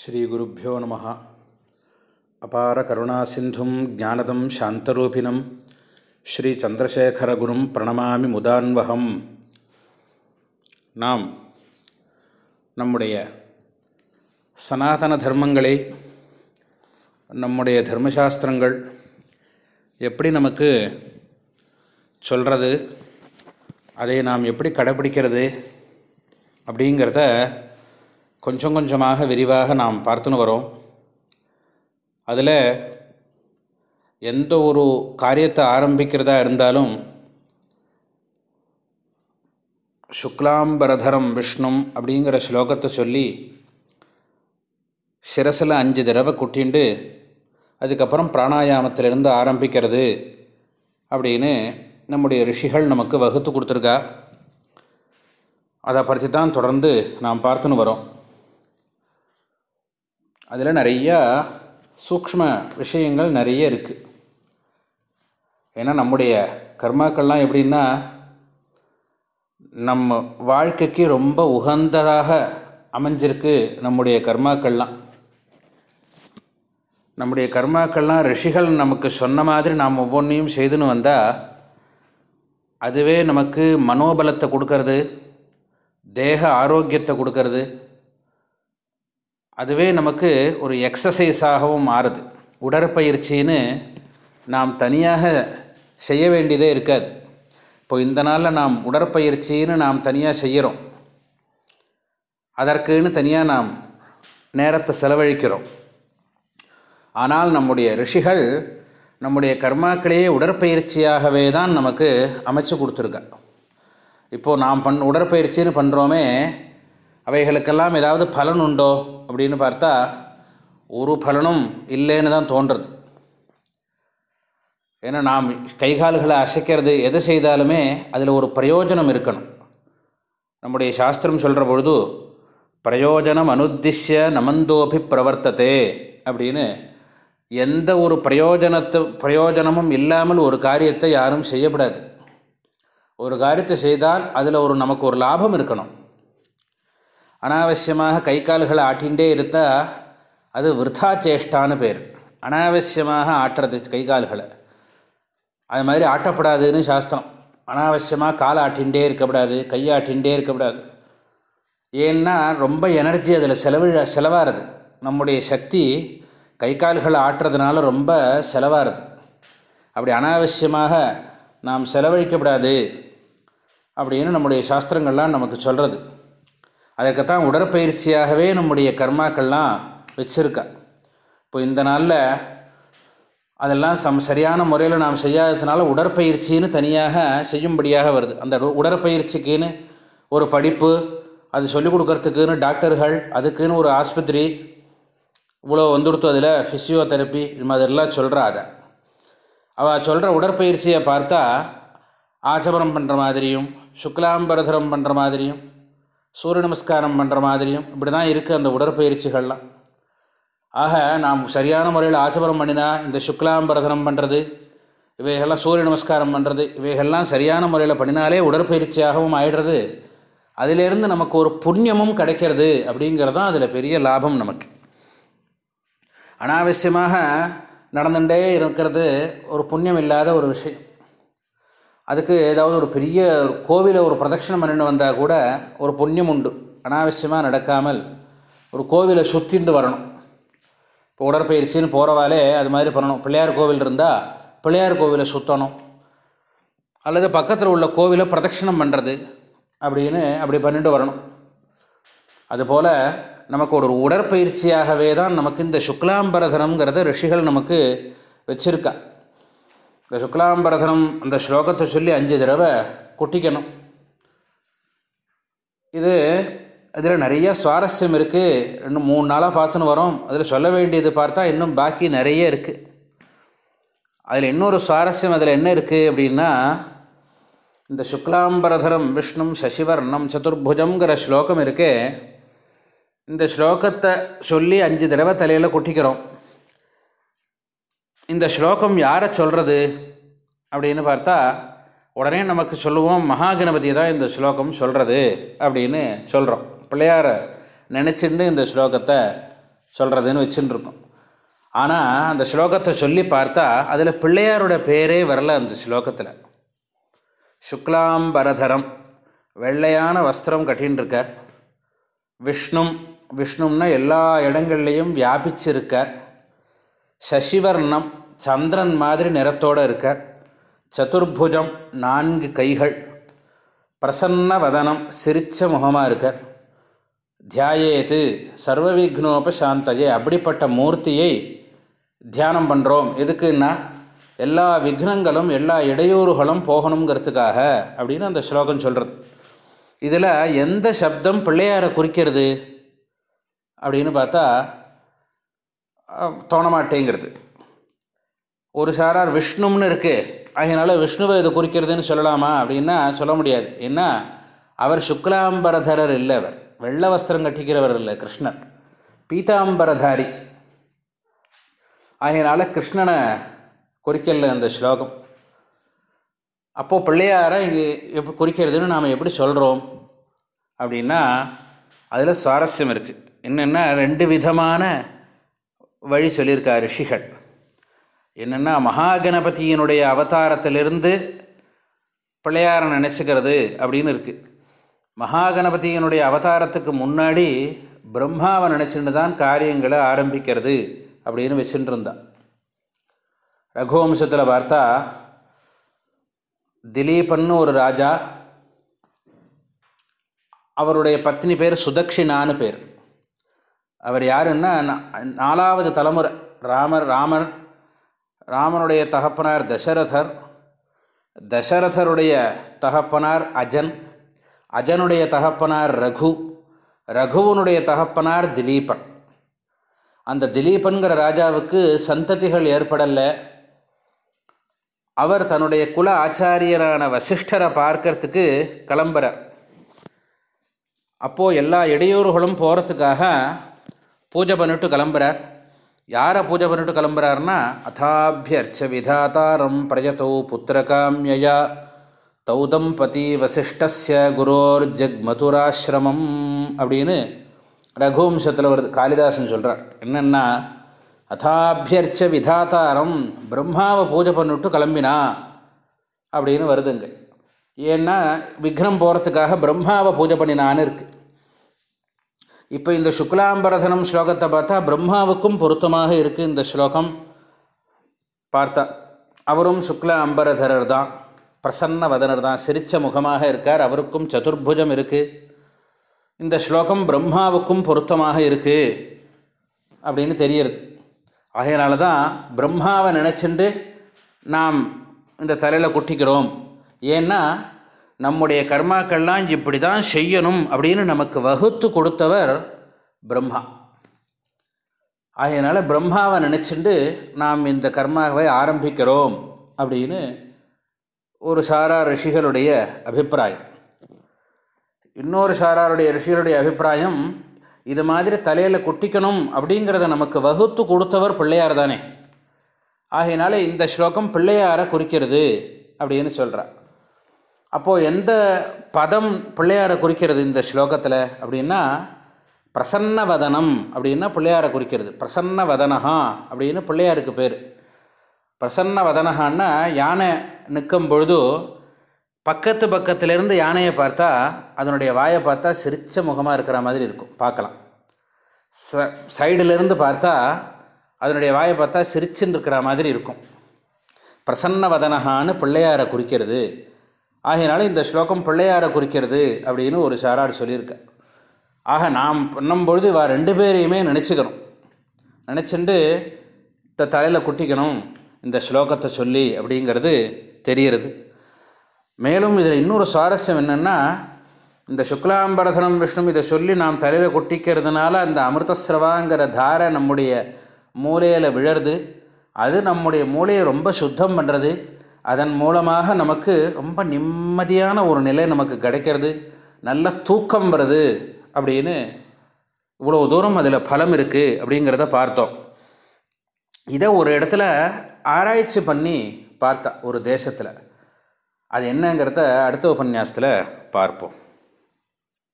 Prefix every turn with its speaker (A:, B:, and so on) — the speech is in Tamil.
A: ஸ்ரீகுருப்போ நம அபார கருணா சிந்தும் ஜானதம் சாந்தரூபிணம். ஸ்ரீ சந்திரசேகரகுரும் பிரணமாமி முதான்வகம். நாம் நம்முடைய சனாதன தர்மங்களை நம்முடைய தர்மசாஸ்திரங்கள் எப்படி நமக்கு சொல்கிறது அதை நாம் எப்படி கடைப்பிடிக்கிறது அப்படிங்கிறத கொஞ்சம் கொஞ்சமாக விரிவாக நாம் பார்த்துன்னு வரோம். அதில் எந்த ஒரு காரியத்தை ஆரம்பிக்கிறதா இருந்தாலும் சுக்லாம்பரதரம் விஷ்ணும் அப்படிங்கிற ஸ்லோகத்தை சொல்லி சிரசில் அஞ்சு தடவை குட்டிண்டு அதுக்கப்புறம் பிராணாயாமத்திலிருந்து ஆரம்பிக்கிறது அப்படின்னு நம்முடைய ரிஷிகள் நமக்கு வகுத்து கொடுத்துருக்கா. அதை பற்றி தான் தொடர்ந்து நாம் பார்த்துன்னு வரோம். அதில் நிறையா சூக்ஷ்ம விஷயங்கள் நிறைய இருக்குது ஏன்னா நம்முடைய கர்மாக்கள்லாம் எப்படின்னா நம்ம வாழ்க்கைக்கு ரொம்ப உகந்ததாக அமைஞ்சிருக்கு நம்முடைய கர்மாக்கள்லாம். நம்முடைய கர்மாக்கள்லாம் ரிஷிகள் நமக்கு சொன்ன மாதிரி நாம் ஒவ்வொன்றையும் செய்துன்னு வந்தால் அதுவே நமக்கு மனோபலத்தை கொடுக்கறது தேக ஆரோக்கியத்தை கொடுக்கறது அதுவே நமக்கு ஒரு எக்ஸசைஸாகவும் மாறுது. உடற்பயிற்சின்னு நாம் தனியாக செய்ய வேண்டியதே இருக்காது. இப்போ இந்த நாளில் நாம் உடற்பயிற்சின்னு நாம் தனியாக செய்கிறோம் அதற்குன்னு தனியாக நாம் நேரத்தை செலவழிக்கிறோம். ஆனால் நம்முடைய ரிஷிகள் நம்முடைய கர்மாக்களையே உடற்பயிற்சியாகவே தான் நமக்கு அமைச்சு கொடுத்துருக்கா இப்போது நாம் பண் உடற்பயிற்சின்னு பண்ணுறோமே அவைகளுக்கெல்லாம் ஏதாவது பலன் உண்டோ அப்படின்னு பார்த்தா ஒரு பலனும் இல்லைன்னு தான் தோன்றுறது. ஏன்னா நாம் கைகால்களை அசைக்கிறது எதை செய்தாலுமே அதில் ஒரு பிரயோஜனம் இருக்கணும். நம்முடைய சாஸ்திரம் சொல்கிற பொழுது பிரயோஜனம் அனுத்திஷ்ய நமந்தோபி பிரவர்த்ததே அப்படின்னு எந்த ஒரு பிரயோஜனத்து பிரயோஜனமும் இல்லாமல் ஒரு காரியத்தை யாரும் செய்யப்படாது. ஒரு காரியத்தை செய்தால் அதில் ஒரு நமக்கு ஒரு லாபம் இருக்கணும். அனாவசியமாக கை கால்களை ஆட்டின்றே இருந்தால் அது விர்தா சேஷ்டான்னு பேர். அனாவசியமாக ஆட்டுறது கை கால்களை. அது மாதிரி ஆட்டப்படாதுன்னு சாஸ்திரம். அனாவசியமாக காலை ஆட்டின்றே இருக்கக்கூடாது கையாட்டின்றே இருக்கக்கூடாது. ஏன்னா ரொம்ப எனர்ஜி அதில் செலவு செலவாகிறது நம்முடைய சக்தி கை கால்களை ஆட்டுறதுனால ரொம்ப செலவாகிறது அப்படி அனாவசியமாக நாம் செலவழிக்கப்படாது அப்படின்னு நம்முடைய சாஸ்திரங்கள்லாம் நமக்கு சொல்கிறது அதற்குத்தான் உடற்பயிற்சியாகவே நம்முடைய கர்மாக்கள்லாம் வச்சுருக்கா. இப்போ இந்த நாளில் அதெல்லாம் சம் சரியான முறையில் நாம் செய்யாததுனால உடற்பயிற்சின்னு தனியாக செய்யும்படியாக வருது. அந்த உடற்பயிற்சிக்குன்னு ஒரு படிப்பு அது சொல்லிக் கொடுக்கறதுக்குன்னு டாக்டர்கள் அதுக்குன்னு ஒரு ஆஸ்பத்திரி இவ்வளோ வந்துடுத்து அதில் ஃபிசியோதெரப்பி இது மாதிரிலாம் சொல்கிறா அதை. அவள் சொல்கிற உடற்பயிற்சியை பார்த்தா ஆச்சபரம் பண்ணுற மாதிரியும் சுக்லாம்பரதரம் பண்ணுற மாதிரியும் சூரிய நமஸ்காரம் பண்ணுற மாதிரியும் இப்படி தான் இருக்குது அந்த உடற்பயிற்சிகள்லாம். ஆக நாம் சரியான முறையில் ஆச்சபரம் பண்ணினா இந்த சுக்லாம்பரதனம் பண்ணுறது இவைகள்லாம் சூரிய நமஸ்காரம் பண்ணுறது இவைகள்லாம் சரியான முறையில் பண்ணினாலே உடற்பயிற்சியாகவும் ஆயிடுறது. அதிலேருந்து நமக்கு ஒரு புண்ணியமும் கிடைக்கிறது அப்படிங்கிறது தான் அதில் பெரிய லாபம் நமக்கு. அனாவசியமாக நடந்துகிட்டே இருக்கிறது ஒரு புண்ணியம் இல்லாத ஒரு விஷயம். அதுக்கு ஏதாவது ஒரு பெரிய ஒரு கோவிலை ஒரு பிரதட்சிணம் பண்ணிட்டு வந்தால் கூட ஒரு புண்ணியம் உண்டு. அனாவசியமாக நடக்காமல் ஒரு கோவிலை சுற்றிட்டு வரணும். இப்போ உடற்பயிற்சின்னு போகிறவாலே அது மாதிரி பண்ணணும். பிள்ளையார் கோவில் இருந்தால் பிள்ளையார் கோவிலை சுற்றணும் அல்லது பக்கத்தில் உள்ள கோவிலை பிரதட்சிணம் பண்ணுறது அப்படின்னு அப்படி பண்ணிட்டு வரணும். அதுபோல் நமக்கு ஒரு உடற்பயிற்சியாகவே தான் நமக்கு இந்த சுக்லாம்பரதனம்ங்கிறத ரிஷிகள் நமக்கு வச்சுருக்கா. இந்த சுக்லாம்பரதனம் அந்த ஸ்லோகத்தை சொல்லி அஞ்சு தடவை கொட்டிக்கணும். இது அதில் நிறைய சுவாரஸ்யம் இருக்குது இன்னும் மூணு நாளாக பார்த்துன்னு வரோம். அதில் சொல்ல வேண்டியது பார்த்தா இன்னும் பாக்கி நிறைய இருக்குது அதில் இன்னொரு சுவாரஸ்யம் அதில் என்ன இருக்குது அப்படின்னா இந்த சுக்லாம்பரதரம் விஷ்ணும் சசிவர்ணம் சதுர்புஜங்கிற ஸ்லோகம் இருக்கே. இந்த ஸ்லோகத்தை சொல்லி அஞ்சு தடவை தலையில் கொட்டிக்கிறோம். இந்த ஸ்லோகம் யாரை சொல்கிறது அப்படின்னு பார்த்தா உடனே நமக்கு சொல்லுவோம் மகாகணபதி தான் இந்த ஸ்லோகம் சொல்கிறது அப்படின்னு சொல்கிறோம் பிள்ளையாரை நினச்சிட்டு இந்த ஸ்லோகத்தை சொல்கிறதுன்னு வச்சுன்னு இருக்கோம் ஆனால் அந்த ஸ்லோகத்தை சொல்லி பார்த்தா அதில் பிள்ளையாரோட பேரே வரல அந்த ஸ்லோகத்தில். சுக்லாம்பரதரம் வெள்ளையான வஸ்திரம் கட்டின்னு இருக்கார் விஷ்ணும் விஷ்ணும்னா எல்லா இடங்கள்லையும் வியாபிச்சிருக்கார். சசிவர்ணம் சந்திரன் மாதிரி நிறத்தோடு இருக்கார் சதுர்புஜம் நான்கு கைகள். பிரசன்ன வதனம் சிரிச்ச முகமாக இருக்கார் தியாயேத்து சர்வவிக்னோபசாந்தஜே. அப்படிப்பட்ட மூர்த்தியை தியானம் பண்ணுறோம் எதுக்குன்னா எல்லா விக்னங்களும் எல்லா இடையூறுகளும் போகணுங்கிறதுக்காக அப்படின்னு அந்த ஸ்லோகம் சொல்கிறது இதில் எந்த சப்தம் பிள்ளையாரை குறிக்கிறது அப்படின்னு பார்த்தா தோணமாட்டேங்கிறது. தோண மாட்டேங்கிறது ஒரு சாரார் விஷ்ணும்னு இருக்குது அதனால் விஷ்ணுவை இது குறிக்கிறதுன்னு சொல்லலாமா அப்படின்னா சொல்ல முடியாது. ஏன்னா அவர் சுக்லாம்பரதரர் இல்லை அவர். வெள்ளை வஸ்திரம் கட்டிக்கிறவர் இல்லை கிருஷ்ணர். பீதாம்பரதாரி. அதனால் கிருஷ்ணனை குறிக்கல அந்த ஸ்லோகம். அப்போது பிள்ளையாரை இங்கே எப்படி குறிக்கிறதுன்னு நாம் எப்படி சொல்கிறோம் அப்படின்னா அதில் சுவாரஸ்யம் இருக்குது என்னென்னா ரெண்டு விதமான வழி சொல்லியிருக்கா ரிஷிகள். என்னென்னா மகாகணபதியினுடைய அவதாரத்திலிருந்து பிள்ளையாரை நினச்சிக்கிறது அப்படின்னு இருக்குது மகாகணபதியினுடைய அவதாரத்துக்கு முன்னாடி பிரம்மாவை நினச்சிட்டு தான் காரியங்களை ஆரம்பிக்கிறது அப்படின்னு வச்சுட்டு இருந்தான் ரகுவம்சத்தில் பார்த்தா திலீபன்னு ஒரு ராஜா அவருடைய பத்னி பேர் சுதக்ஷினான்னு பேர். அவர் யாருன்னா நாலாவது தலைமுறை ராமர் ராமர் ராமனுடைய தகப்பனார் தசரதர் தசரதருடைய தகப்பனார் அஜன் அஜனுடைய தகப்பனார் ரகு ரகுவனுடைய தகப்பனார் திலீபன். அந்த திலீபன்கிற ராஜாவுக்கு சந்ததிகள் ஏற்படலை. அவர் தன்னுடைய குல ஆச்சாரியரான வசிஷ்டரை பார்க்கறதுக்கு கிளம்புறார். அப்போது எல்லா இடையூறுகளும் போகிறதுக்காக பூஜை பண்ணிட்டு கிளம்புறார். யாரை பூஜை பண்ணிட்டு கிளம்புறாருன்னா அதாபியர்ச்ச விதாதாரம் பிரயதௌ புத்திரகாமியா தௌதம்பதி வசிஷ்டஸ்ய குரோர் ஜக் மதுராசிரமம் அப்படின்னு ரகுவம்சத்தில் வருது. காளிதாசன் சொல்கிறார் என்னென்னா அதாபியர்ச்ச விதாதாரம் பிரம்மாவை பூஜை பண்ணிட்டு கிளம்பினா அப்படின்னு வருதுங்க. ஏன்னா விக்னம் போகிறதுக்காக பிரம்மாவை பூஜை பண்ணினான்னு இருக்கு. இப்போ இந்த சுக்லாம்பரதனம் ஸ்லோகத்தை பார்த்தா பிரம்மாவுக்கும் பொருத்தமாக இருக்குது இந்த ஸ்லோகம். பார்த்தா அவரும் சுக்ல அம்பரதரர் தான் பிரசன்ன வதனர் தான் சிரிச்ச முகமாக இருக்கார் அவருக்கும் சதுர்புஜம் இருக்குது இந்த ஸ்லோகம் பிரம்மாவுக்கும் பொருத்தமாக இருக்குது அப்படின்னு தெரியுறது. அதனால தான் பிரம்மாவை நினச்சிண்டு நாம் இந்த தலையில் குட்டிக்கிறோம். ஏன்னா நம்முடைய கர்மாக்கள்லாம் இப்படி தான் செய்யணும் அப்படின்னு நமக்கு வகுத்து கொடுத்தவர் பிரம்மா. அதனால் பிரம்மாவை நினச்சிண்டு நாம் இந்த கர்மாவை ஆரம்பிக்கிறோம் அப்படின்னு ஒரு சாரா ரிஷிகளுடைய அபிப்பிராயம். இன்னொரு சாராருடைய ரிஷிகளுடைய அபிப்பிராயம் இது மாதிரி தலையில் குட்டிக்கணும் அப்படிங்கிறத நமக்கு வகுத்து கொடுத்தவர் பிள்ளையார் தானே. ஆகையினால இந்த ஸ்லோகம் பிள்ளையாரை குறிக்கிறது அப்படின்னு சொல்கிறார் அப்போது எந்த பதம் பிள்ளையாரை குறிக்கிறது இந்த ஸ்லோகத்தில் அப்படின்னா பிரசன்ன வதனம் அப்படின்னா பிள்ளையாரை குறிக்கிறது. பிரசன்ன வதனஹா அப்படின்னு பிள்ளையாருக்கு பேர். பிரசன்ன வதனஹான்னா யானை நிற்கும் பொழுது பக்கத்து பக்கத்துலேருந்து யானையை பார்த்தா அதனுடைய வாயை பார்த்தா சிரிச்ச முகமாக இருக்கிற மாதிரி இருக்கும். பார்க்கலாம். ச சைடுலேருந்து பார்த்தா அதனுடைய வாயை பார்த்தா சிரிச்சுன்னு இருக்கிற மாதிரி இருக்கும். பிரசன்ன வதனஹான்னு பிள்ளையாரை குறிக்கிறது. ஆகையினால இந்த ஸ்லோகம் பிள்ளையாரை குறிக்கிறது அப்படின்னு ஒரு சாரார் சொல்லியிருக்க ஆக நாம் பண்ணும்பொழுது இவா ரெண்டு பேரையுமே நினச்சிக்கணும். நினச்சிண்டு த தலையில் குட்டிக்கணும் இந்த ஸ்லோகத்தை சொல்லி அப்படிங்கிறது தெரிகிறது. மேலும் இதில் இன்னொரு சுவாரஸ்யம் என்னென்னா இந்த சுக்லாம்பரதனம் விஷ்ணு இதை சொல்லி நாம் தலையில் கொட்டிக்கிறதுனால அந்த அமிர்தஸ்ரவாங்கிற தாரை நம்முடைய மூளையில் விழருது அது நம்முடைய மூளையை ரொம்ப சுத்தம் பண்ணுறது அதன் மூலமாக நமக்கு ரொம்ப நிம்மதியான ஒரு நிலை நமக்கு கிடைக்கிறது. நல்ல தூக்கம் வருது அப்படின்னு இவ்வளோ தூரம் அதில் பலம் இருக்குது அப்படிங்கிறத பார்த்தோம். இதை ஒரு இடத்துல ஆராய்ச்சி பண்ணி பார்த்தா ஒரு தேசத்தில். அது என்னங்கிறத அடுத்த உபன்யாசத்தில் பார்ப்போம்.